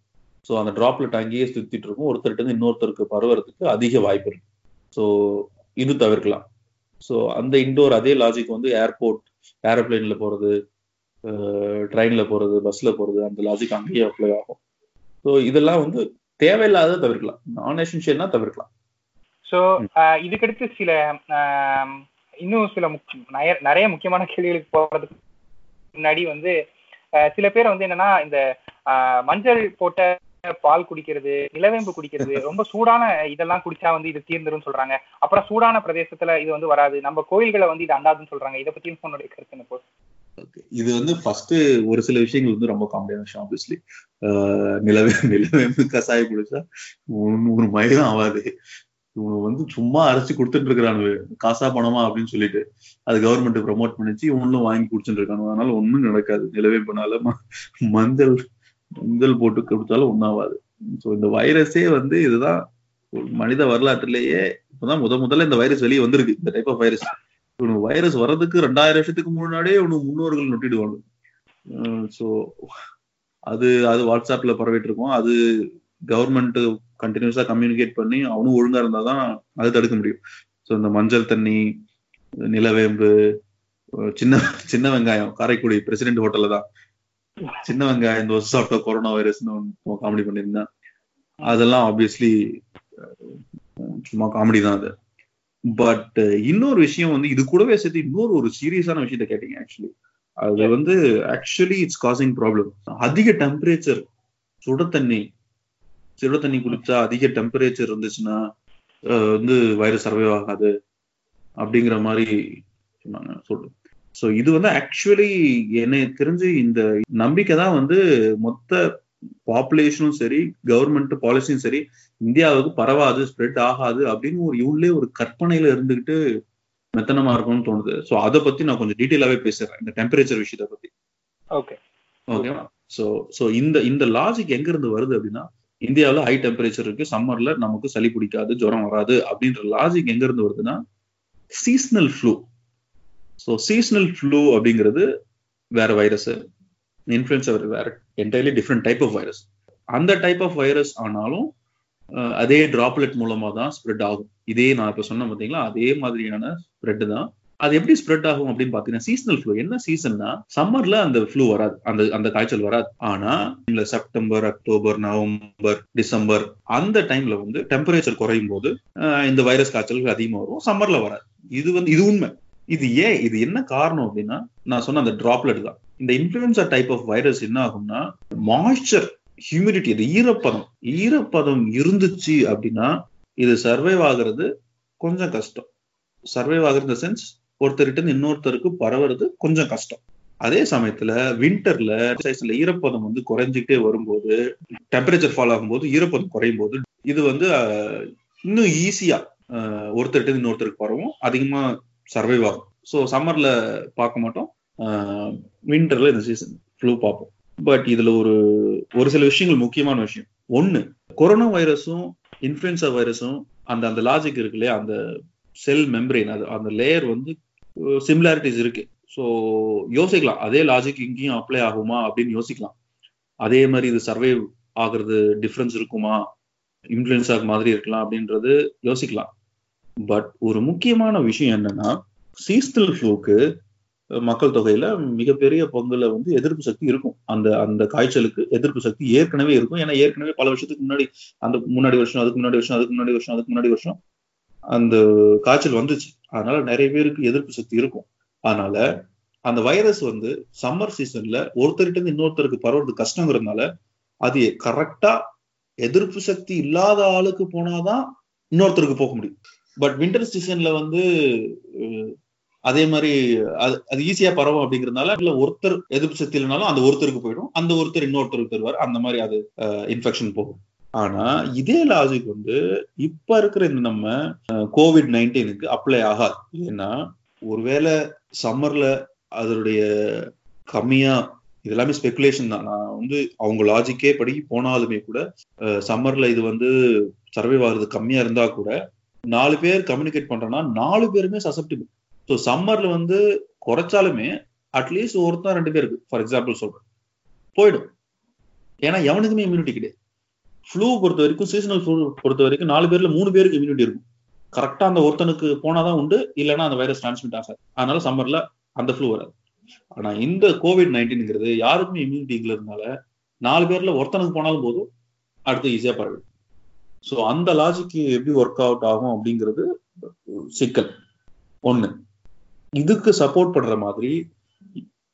B: ஸோ அந்த ட்ராப்லெட் அங்கேயே சுத்திட்டு இருக்கும். ஒருத்தர்கிட்ட இருந்து இன்னொருத்தருக்கு பரவறதுக்கு அதிக வாய்ப்பு இருக்கு. ஸோ இது தவிர்க்கலாம். ஸோ அந்த இண்டோர் அதே லாஜிக் வந்து ஏர்போர்ட் ஏரோப்ளேன்ல போறது ட்ரெயின்ல போறது பஸ்ல போறது அந்த லாஜிக் அங்கேயே அப்ளை ஆகும். ஸோ இதெல்லாம் வந்து தேவையில்லாத தவிர்க்கலாம். நான் எசென்ஷியல்னா தவிர்க்கலாம்
A: ஸோ இதுக்கடுத்து சில இன்னும் சில நிறைய- முக்கியமான கேள்விகளுக்கு போறதுக்கு முன்னாடி வந்து சில பேர் வந்து என்னன்னா இந்த மஞ்சள் போட்ட பால் குடிக்கிறது நிலவேம்பு குடிக்கிறது ரொம்ப சூடான இதெல்லாம் குடிச்சா வந்து இது தீர்ந்துரும் சொல்றாங்க. அப்புறம் சூடான பிரதேசத்துல இது வந்து வராது. நம்ம கோயில்களை வந்து இது அண்டாதுன்னு சொல்றாங்க. இதை பத்தி உன்னுடைய கருத்து என்ன
B: இது வந்து ஃபர்ஸ்ட் ஒரு சில விஷயங்கள் வந்து ரொம்ப காமெடியான விஷயம் ஆப்வியஸ்லி நிலவே நிலவேம்பு கசாய குடிச்சா ஒரு மயிலும் ஆகாது இவங்க வந்து சும்மா அரைச்சு கொடுத்துட்டு இருக்கிறானு காசா பணமா அப்படின்னு சொல்லிட்டு அது கவர்மெண்ட் ப்ரமோட் பண்ணிச்சு இவனும் வாங்கி குடிச்சுட்டு இருக்கானு அதனால ஒண்ணும் நடக்காது. நிலவே ம- மஞ்சள் மஞ்சள் போட்டு கொடுத்தாலும் ஒன்றாவாது ஸோ இந்த வைரஸே வந்து இதுதான் மனித வரலாற்றுலயே இப்பதான் முத முதல்ல இந்த வைரஸ் வெளியே வந்திருக்கு. இந்த டைப் ஆஃப் வைரஸ் இவனு வைரஸ் வர்றதுக்கு ரெண்டாயிரம் வருஷத்துக்கு முன்னாடியே இவனு முன்னோர்கள் நொட்டிடுவாங்க. ஸோ அது அது வாட்ஸ்அப்ல பரவிட்டு இருக்கும் அது கவர்மெண்ட் கண்டினியூஸா கம்யூனிகேட் பண்ணி அவனும் ஒழுங்கா இருந்தாதான் அது தடுக்க முடியும். ஸோ இந்த மஞ்சள் தண்ணி நிலவேம்பு சின்ன சின்ன வெங்காயம் காரைக்குடி பிரசிடென்ட் ஹோட்டல்ல தான். சின்ன வெங்காயம் இந்த வருஷம் சாப்பிட்ட கொரோனா வைரஸ்னு காமெடி பண்ணியிருந்தேன். அதெல்லாம் ஆப்வியஸ்லி சும்மா காமெடி தான் அது. பட் இன்னொரு விஷயம் வந்து இது கூடவே சேர்த்து இன்னொரு ஒரு சீரியஸான விஷயத்த கேட்டீங்க ஆக்சுவலி அது வந்து ஆக்சுவலி இட்ஸ் காசிங் ப்ராப்ளம் அதிக டெம்பரேச்சர் சுட தண்ணி. சுட தண்ணி குடிச்சா அதிக டெம்பரேச்சர் இருந்துச்சுன்னா வந்து வைரஸ் சர்வைவ் ஆகாது. அப்படிங்கிற மாதிரி சொன்னாங்க சொல்லு ஸோ இது வந்து ஆக்சுவலி என்னை தெரிஞ்சு இந்த நம்பிக்கை தான் வந்து மொத்த பாப்புலேஷனும் சரி கவர்மெண்ட் பாலிசியும் சரி இந்தியாவுக்கு பரவாது ஸ்ப்ரெட் ஆகாது அப்படின்னு ஒரு இவங்களே ஒரு கற்பனையில இருந்துகிட்டு மெத்தனமா இருக்கும்னு தோணுது. ஸோ அதை பத்தி நான் கொஞ்சம் டீட்டெயிலாவே பேசுறேன் இந்த டெம்பரேச்சர் விஷயத்த பத்தி.
A: ஓகே
B: ஓகேவா ஸோ ஸோ இந்த இந்த லாஜிக் எங்க இருந்து வருது அப்படின்னா இந்தியாவில் ஹை டெம்பரேச்சர் இருக்கு சம்மர்ல நமக்கு சளி பிடிக்காது ஜுரம் வராது அப்படின்ற லாஜிக் எங்க இருந்து வருதுன்னா seasonal flu so seasonal flu அப்படிங்கிறது வேற வைரஸ் இன்ஃபுளுன்சா வேற entirely different type of virus அந்த டைப் ஆஃப் வைரஸ் ஆனாலும் அதே டிராப்லெட் மூலமா தான் ஸ்ப்ரெட் ஆகும். இதே நான் இப்போ சொன்ன பார்த்தீங்களா அதே மாதிரியான ஸ்ப்ரெட் தான். அது எப்படி ஸ்ப்ரெட் ஆகும் அப்படின்னு பாத்தீங்கன்னா சீசனல் ஃப்ளூ என்ன சீசன்னா சம்மர்ல அந்த ஃப்ளூ வராது. அந்த அந்த காய்ச்சல் வராது. ஆனா இந்த செப்டம்பர் அக்டோபர் நவம்பர் டிசம்பர் அந்த டைம்ல வந்து டெம்பரேச்சர் குறையும் போது இந்த வைரஸ் காய்ச்சல்கள் அதிகமாக வரும். சம்மர்ல வராது. இது வந்து இது உண்மை. இது ஏன் இது என்ன காரணம் அப்படின்னா நான் சொன்ன அந்த டிராப்லெட் தான். இந்த இன்ஃபுளுன்சா டைப் ஆஃப் வைரஸ் என்ன ஆகும்னா மாய்ச்சர் ஹியூமிடிட்டி அது ஈரப்பதம் ஈரப்பதம் இருந்துச்சு அப்படின்னா இது சர்வைவ் ஆகுறது கொஞ்சம் கஷ்டம். சர்வைவ் ஆகுறது சென்ஸ் ஒருத்தர்கிட்ட இன்னொருத்தருக்கு பரவுறது கொஞ்சம் கஷ்டம். அதே சமயத்துல வின்டர்ல சைஸ்ல ஈரப்பதம் வந்து குறைஞ்சிக்கிட்டே வரும்போது டெம்பரேச்சர் ஃபால் ஆகும்போது ஈரப்பதம் குறையும் போது இது வந்து இன்னும் ஈஸியா ஒருத்தர்கிட்ட இன்னொருத்தருக்கு பரவும் அதிகமா சர்வைவ் ஆகும். ஸோ சம்மர்ல பார்க்க மாட்டோம். வின்டர்ல இந்த சீசன் ஃப்ளூ பார்ப்போம். பட் இதுல ஒரு ஒரு சில விஷயங்கள் முக்கியமான விஷயம். ஒண்ணு கொரோனா வைரஸும் இன்ஃபுளுன்சா வைரஸும் அந்த அந்த லாஜிக் இருக்கு இல்லையா? அந்த செல் மெம்பரின் அது அந்த லேயர் வந்து சிமிலாரிட்டிஸ் இருக்கு. ஸோ யோசிக்கலாம். அதே லாஜிக் இங்கேயும் அப்ளை ஆகுமா அப்படின்னு யோசிக்கலாம். அதே மாதிரி இது சர்வைவ் ஆகுறது டிஃப்ரென்ஸ் இருக்குமா? இன்ஃபுளுன்ஸா மாதிரி இருக்கலாம் அப்படின்றது யோசிக்கலாம். பட் ஒரு முக்கியமான விஷயம் என்னன்னா சீஸ்டல் ஃப்ளூக்கு மக்கள் தொகையில மிகப்பெரிய பங்குல வந்து எதிர்ப்பு சக்தி இருக்கும். அந்த அந்த காய்ச்சலுக்கு எதிர்ப்பு சக்தி ஏற்கனவே இருக்கும். ஏன்னா ஏற்கனவே பல வருஷத்துக்கு முன்னாடி அந்த முன்னாடி வருஷம் அதுக்கு முன்னாடி வருஷம் அதுக்கு முன்னாடி வருஷம் அதுக்கு முன்னாடி வருஷம் அந்த காய்ச்சல் வந்துச்சு. அதனால நிறைய பேருக்கு எதிர்ப்பு சக்தி இருக்கும். அதனால அந்த வைரஸ் வந்து சம்மர் சீசன்ல ஒருத்தர்கிட்ட இருந்து இன்னொருத்தருக்கு பரவுறது கஷ்டங்கிறதுனால அது கரெக்டா எதிர்ப்பு சக்தி இல்லாத ஆளுக்கு போனாதான் இன்னொருத்தருக்கு போக முடியும். பட் வின்டர் சீசன்ல வந்து அதே மாதிரி அது அது ஈஸியா பரவும் அப்படிங்கிறதுனால இல்ல ஒருத்தர் எதிர்ப்பு சக்தி இல்லைனாலும் அந்த ஒருத்தருக்கு போயிடும். அந்த ஒருத்தர் இன்னொருத்தருக்கு தருவார். அந்த மாதிரி அது இன்ஃபெக்ஷன் போகும். ஆனா இதே லாஜிக் வந்து இப்ப இருக்கிற இந்த நம்ம கோவிட் நைன்டீனுக்கு அப்ளை ஆகாது. ஏன்னா ஒருவேளை சம்மர்ல அதனுடைய கம்மியா இதெல்லாமே ஸ்பெகுலேஷன் தான். நான் வந்து அவங்க லாஜிக்கே படி போனாலுமே கூட சம்மர்ல இது வந்து சர்வைவ் ஆகுறது கம்மியா இருந்தா கூட நாலு பேர் கம்யூனிகேட் பண்றோம்னா நாலு பேருமே சசப்டிபிள் ஸோ சம்மர்ல வந்து குறைச்சாலுமே அட்லீஸ்ட் ஒருத்தன் ரெண்டு பேருக்கு ஃபார் எக்ஸாம்பிள் சொல்றேன். போயிடும். ஏன்னா எவனுக்குமே இம்யூனிட்டி கிடையாது. ஃப்ளூ பொறுத்த வரைக்கும் சீசனல் ஃப்ளூ பொறுத்த வரைக்கும் நாலு பேர்ல மூணு பேருக்கு இம்யூனிட்டி இருக்கும். கரெக்டா அந்த ஒருத்தனுக்கு போனாதான் உண்டு இல்லைன்னா அந்த வைரஸ் டிரான்ஸ்மிட் ஆகாது. அதனால சம்மர்ல அந்த ஃப்ளூ வராது. ஆனா இந்த கோவிட் நைன்டீன்ங்கிறது யாருக்குமே இம்யூனிட்டி இல்லைனால நாலு பேர்ல ஒருத்தனுக்கு போனாலும் போதும் அடுத்து ஈஸியா பரவிடும். ஸோ அந்த லாஜிக் எப்படி ஒர்க் அவுட் ஆகும் அப்படிங்கிறது சிக்கல். ஒன்று இதுக்கு சப்போர்ட் பண்ற மாதிரி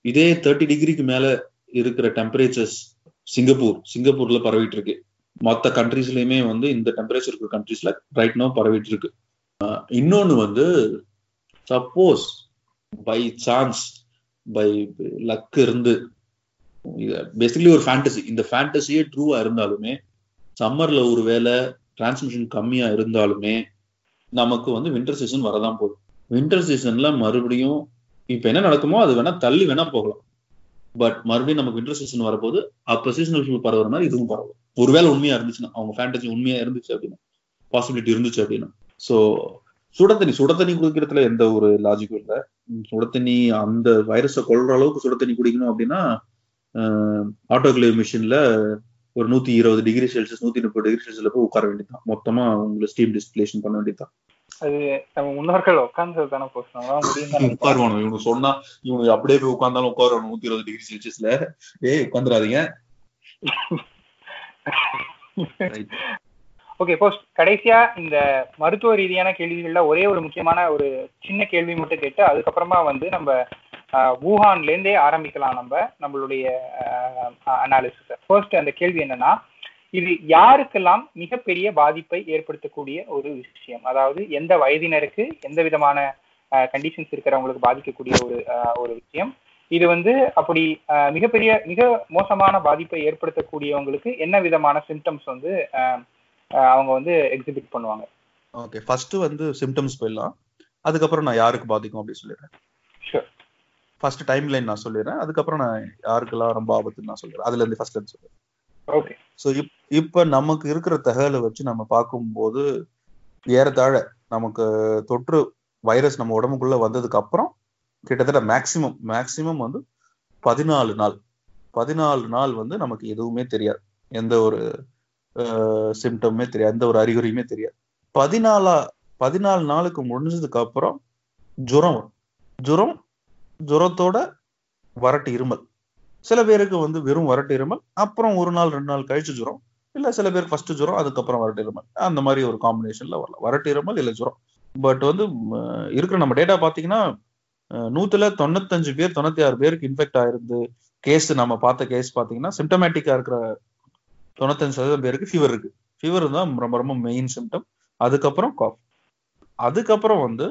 B: இதே தேர்ட்டி டிகிரிக்கு மேல இருக்கிற டெம்பரேச்சர்ஸ் சிங்கப்பூர் சிங்கப்பூர்ல பரவிட்டு இருக்கு மற்ற கண்ட்ரீஸ்லயுமே வந்து இந்த டெம்பரேச்சர் இருக்கிற கண்ட்ரீஸ்ல ரைட் நோ பரவிட்டு இருக்கு இன்னொன்னு வந்து suppose by chance by luck இருந்து பேசிக்கலி ஒரு ஃபேண்டசி இந்த ஃபேண்டசியே ட்ரூவா இருந்தாலுமே சம்மர்ல ஒரு வேலை டிரான்ஸ்மிஷன் கம்மியா இருந்தாலுமே நமக்கு வந்து வின்டர் சீசன் வரதான் போகுது. வின்டர் சீசன்ல மறுபடியும் இப்ப என்ன நடக்குமோ அது வேணா தள்ளி வேணா போகலாம். பட் மறுபடியும் நமக்கு வின்டர் சீசன் வரப்போது அப்ப சீசனல் ஃபியூ பரவுற மாதிரி இதுவும் பரவும். ஒருவேளை உண்மையா இருந்துச்சுன்னா அவங்க ஃபேண்டசி உண்மையா இருந்துச்சு அப்படின்னா பாசிபிலிட்டி இருந்துச்சு அப்படின்னா. சோ சுடத்தண்ணி சுடத்தண்ணி குடிக்கிறதுல எந்த ஒரு லாஜிக்கும் இல்லை. சுடத்தண்ணி அந்த வைரஸை கொள்ற அளவுக்கு சுடத்தண்ணி குடிக்கணும் அப்படின்னா ஆட்டோகிளேவ் மிஷின்ல ஒரு நூத்தி இருபது டிகிரி செல்சியஸ் நூத்தி முப்பது டிகிரி செல்சியஸ்ல போய் உட்கார வேண்டியதான் மொத்தமா உங்களை ஸ்டீம் டிஸ்பிளேஷன் பண்ண வேண்டியதான்
A: அது நம்ம முன்னோர்கள் உட்கார்ந்து தானே போசணும் முடியும்
B: உட்காருவானு? இவங்க சொன்னா இவங்க அப்படியே போய் உட்கார்ந்தாலும் உட்காரணும் நூத்தி இருபது டிகிரி செல்சியஸ்ல ஏய் உட்காந்துடாதீங்க
A: ஓகே போஸ்ட் கடைசியா இந்த மருத்துவ ரீதியான கேள்விகள்ல ஒரே ஒரு முக்கியமான ஒரு சின்ன கேள்வி மட்டும் கேட்டு அதுக்கப்புறமா வந்து நம்ம வூஹான்ல இருந்தே ஆரம்பிக்கலாம் நம்ம நம்மளுடைய அனாலிசிஸ் ஃபர்ஸ்ட் அந்த கேள்வி என்னன்னா இது யாருக்கெல்லாம் மிகப்பெரிய பாதிப்பை ஏற்படுத்தக்கூடிய ஒரு விஷயம்? அதாவது எந்த வயதினருக்கு எந்த விதமான கண்டிஷன்ஸ் இருக்கிறவங்களுக்கு பாதிக்கக்கூடிய ஒரு ஒரு விஷயம். இது வந்து அப்படி மிகப்பெரிய மிக மோசமான பாதிப்பை ஏற்படுத்தக்கூடியவங்களுக்கு என்ன விதமான சிம்டம்ஸ் வந்து அவங்க வந்து எக்ஸிபிட் பண்ணுவாங்க?
B: ஓகே ஃபர்ஸ்ட் வந்து சிம்டம்ஸ் போயிடலாம். அதுக்கப்புறம் நான் யாருக்கு பாதிக்கும் அப்படின்னு சொல்லிடுறேன். ஃபர்ஸ்ட் டைம் லைன் நான் சொல்லிடுறேன். அதுக்கப்புறம் நான் யாருக்கெல்லாம் ரொம்ப ஆபத்துன்னு நான் சொல்லிடுறேன். அதுல இருந்து ஃபர்ஸ்ட் சொல்றேன்
A: ஓகே
B: ஸோ இப் இப்ப நமக்கு இருக்கிற தகவலை வச்சு நம்ம பார்க்கும்போது ஏறத்தாழ நமக்கு தொற்று வைரஸ் நம்ம உடம்புக்குள்ள வந்ததுக்கு அப்புறம் கிட்டத்தட்ட மேக்சிமம் மேக்சிமம் வந்து பதினாலு நாள். பதினாலு நாள் வந்து நமக்கு எதுவுமே தெரியாது. எந்த ஒரு சிம்டமுமே தெரியாது. எந்த ஒரு அறிகுறியுமே தெரியாது. பதினாலா பதினாலு நாளுக்கு முடிஞ்சதுக்கு அப்புறம் ஜுரம் ஜுரம் ஜுரத்தோட வரட்டு இருமல். சில பேருக்கு வந்து வெறும் வரட்டு இருமல் அப்புறம் ஒரு நாள் ரெண்டு நாள் கழிச்சு ஜுரம். இல்ல சில பேர் ஃபர்ஸ்ட் ஜுரம் அதுக்கப்புறம் வரட்டு இருமல் அந்த மாதிரி ஒரு காம்பினேஷன்ல வரலாம். வரட்டு இருமல் இல்ல ஜுரம். பட் வந்து இருக்கிற நம்ம டேட்டா பாத்தீங்கன்னா நூத்துல தொண்ணூத்தஞ்சு பேர் தொண்ணூத்தி ஆறு பேருக்கு இன்ஃபெக்ட் ஆயிருந்து கேஸ் நம்ம பார்த்த கேஸ் பாத்தீங்கன்னா சிம்டமேட்டிக்கா இருக்கிற தொண்ணூத்தஞ்சு சதவீதம் பேருக்கு ஃபீவர் இருக்கு. ஃபீவர் தான் ரொம்ப ரொம்ப மெயின் சிம்டம் அதுக்கப்புறம் காஃப் அதுக்கப்புறம் வந்து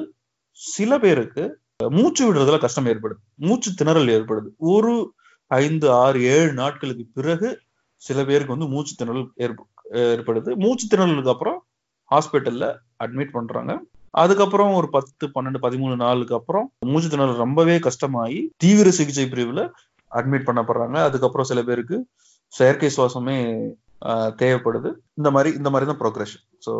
B: சில பேருக்கு மூச்சு விடுறதுல கஷ்டம் ஏற்படுது. மூச்சு திணறல் ஏற்படுது. ஒரு ஐந்து ஆறு ஏழு நாட்களுக்கு பிறகு சில பேருக்கு வந்து மூச்சு திணறல் ஏற்படுது. மூச்சு திணறலுக்கு அப்புறம் ஹாஸ்பிட்டல்ல அட்மிட் பண்றாங்க. அதுக்கப்புறம் ஒரு பத்து பன்னெண்டு பதிமூணு நாளுக்கு அப்புறம் மூச்சு திணறல் ரொம்பவே கஷ்டமாயி தீவிர சிகிச்சை பிரிவுல அட்மிட் பண்ணப்படுறாங்க. அதுக்கப்புறம் சில பேருக்கு செயற்கை சுவாசமே தேவைப்படுது. இந்த மாதிரி இந்த மாதிரி தான் ப்ரோக்ரஷன் ஸோ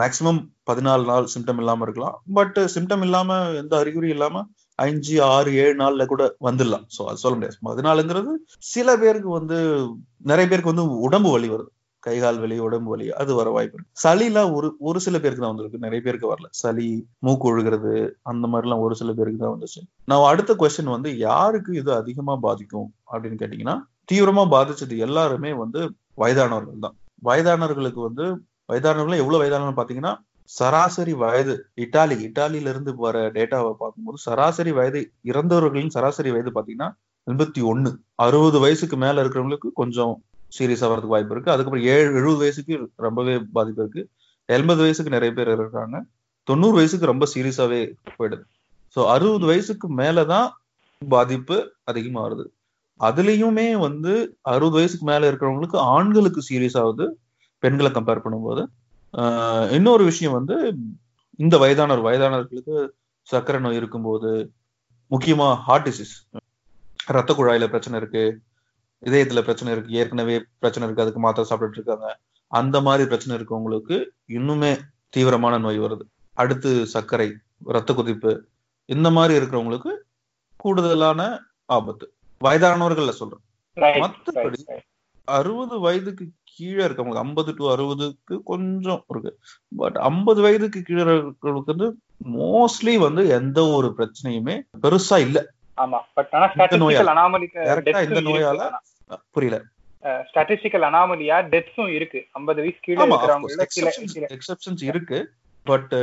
B: மேக்சிமம் பதினாலு நாள் சிம்டம் இல்லாமல் இருக்கலாம். பட் சிம்டம் இல்லாமல் எந்த அறிகுறி இல்லாமல் அஞ்சு ஆறு ஏழு நாள்ல கூட வந்துடலாம். ஸோ அது சொல்ல முடியாது. பதினாலுங்கிறது சில பேருக்கு வந்து நிறைய பேருக்கு வந்து உடம்பு வலி வருது. கை கால் வலி உடம்பு வலி அது வர வாய்ப்பு இருக்கு. சளிலாம் ஒரு ஒரு சில பேருக்கு தான் வந்திருக்கு. நிறைய பேருக்கு வரல. சளி மூக்கு ஒழுகிறது அந்த மாதிரிலாம் ஒரு சில பேருக்கு தான் வந்துச்சு. நான் அடுத்த கொஸ்டின் வந்து யாருக்கு இது அதிகமா பாதிக்கும்? அப்படின்னு கேட்டீங்கன்னா தீவிரமா பாதிச்சது எல்லாருமே வந்து வயதானவர்கள் தான். வயதானவர்களுக்கு வந்து வயதானவர்கள் எவ்வளவு வயதானவர்கள் பாத்தீங்கன்னா சராசரி வயது இட்டாலி இட்டாலியில இருந்து வர டேட்டாவை பார்க்கும்போது சராசரி வயது இறந்தவர்களின் சராசரி வயது பாத்தீங்கன்னா எண்பத்தி ஒண்ணு. அறுபது வயசுக்கு மேல இருக்கிறவங்களுக்கு கொஞ்சம் சீரியஸ் ஆகிறதுக்கு வாய்ப்பு இருக்கு. அதுக்கப்புறம் ஏழு எழுபது வயசுக்கு ரொம்பவே பாதிப்பு இருக்கு. எண்பது வயசுக்கு நிறைய பேர் இருக்காங்க தொண்ணூறு வயசுக்கு ரொம்ப சீரியஸாவே போயிடுது. ஸோ அறுபது வயசுக்கு மேலதான் பாதிப்பு அதிகமா வருது. அதுலயுமே வந்து அறுபது வயசுக்கு மேல இருக்கிறவங்களுக்கு ஆண்களுக்கு சீரியஸ் ஆகுது. பெண்களை கம்பேர் பண்ணும்போது. இன்னொரு விஷயம் வந்து இந்த வயதானவர் வயதானவர்களுக்கு சர்க்கரை நோய் இருக்கும்போது முக்கியமா ஹார்ட் டிசீஸ் ரத்த குழாயில பிரச்சனை இருக்கு இதயத்துல பிரச்சனை இருக்கு ஏற்கனவே பிரச்சனை இருக்கு அதுக்கு மாத்திரை சாப்பிட்டுட்டு இருக்காங்க. அந்த மாதிரி பிரச்சனை இருக்கவங்களுக்கு இன்னுமே தீவிரமான நோய் வருது. அடுத்து சர்க்கரை ரத்த கொதிப்பு இந்த மாதிரி இருக்கிறவங்களுக்கு கூடுதலான ஆபத்து. வயதானவர்கள்ல சொல்றேன்.
A: Right.
B: அறுபது வயதுக்கு கீழே இருக்கவங்களுக்கு ஐம்பது டு அறுபதுக்கு கொஞ்சம் இருக்கு. பட் ஐம்பது வயதுக்கு கீழே இருக்கிறவங்களுக்கு வந்து மோஸ்ட்லி வந்து எந்த ஒரு பிரச்சனையுமே பெருசா இல்ல.
A: ஆமா. பட் ஆனா
B: இந்த நோயால. புரியல.
A: ஸ்டாட்டிஸ்டிக்கல் அனாமலியா டெத்ஸும் இருக்கு. ஐம்பது வயசு கீழே
B: எக்ஸப்ஷன்ஸ் இருக்கு. பட்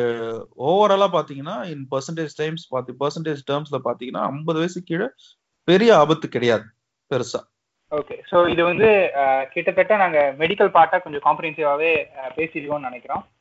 B: ஓவராலா பாத்தீங்கன்னா இன் பர்சன்டேஜ் டைம்ஸ் பாத்தி பர்சன்டேஜ் டேர்ம்ஸ்ல பாத்தீங்கன்னா ஐம்பது வயசு கீழே பெரிய ஆபத்து கிடையாது பெருசா.
A: ஓகே சோ இது வந்து கிட்டத்தட்ட நாங்க மெடிக்கல் பார்ட்டா கொஞ்சம் காம்ப்ரிஹென்சிவாவே பேசியிருக்கோம்னு நினைக்கிறோம்.